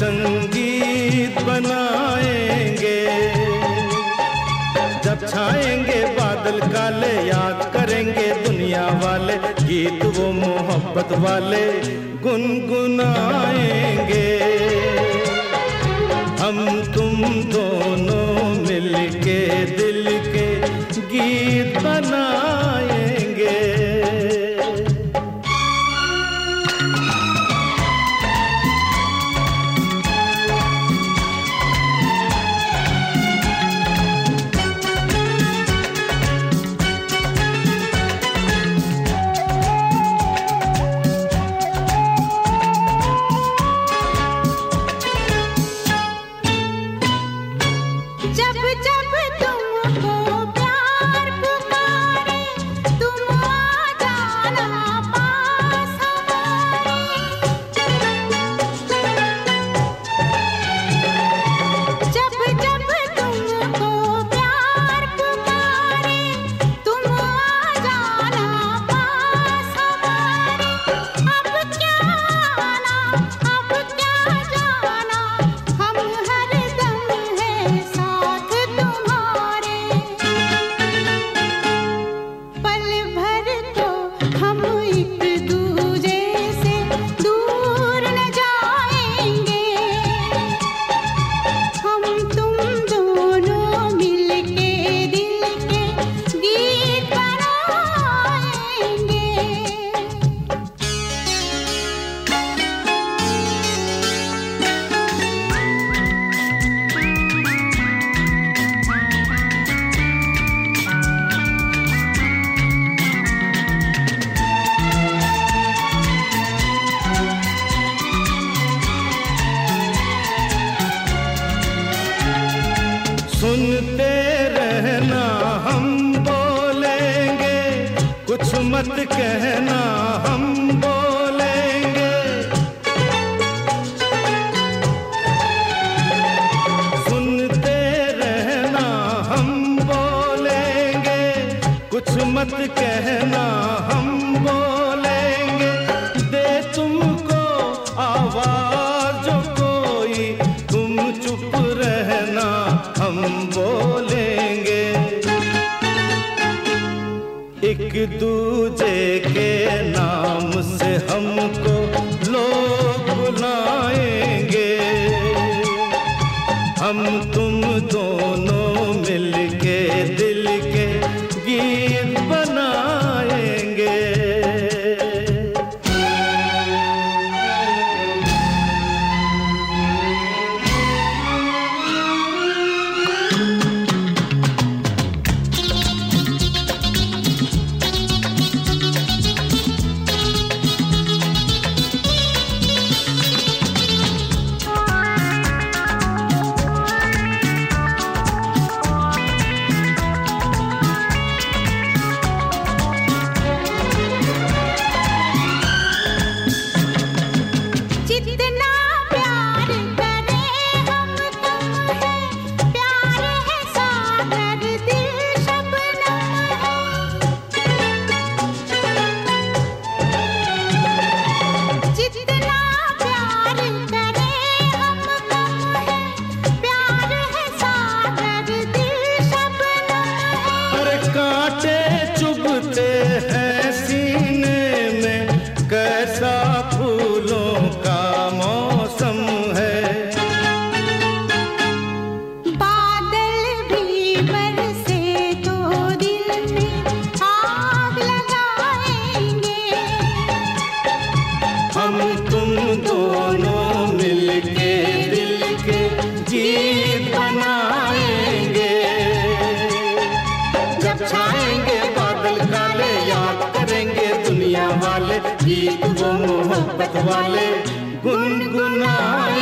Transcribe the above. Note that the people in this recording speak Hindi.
संगीत बनाएँगे। जब छाएँगे बादल काले, याद करेंगे दुनिया वाले, गीत वो मोहब्बत वाले गुनगुनाएँगे। हम तुम दोनों मिलके दिल के गीत बना मत कहना हम बोलेंगे। सुनते रहना हम बोलेंगे। कुछ मत कह एक दूजे के नाम गीत वो मोहब्बत वाले गुनगुनाएँगे।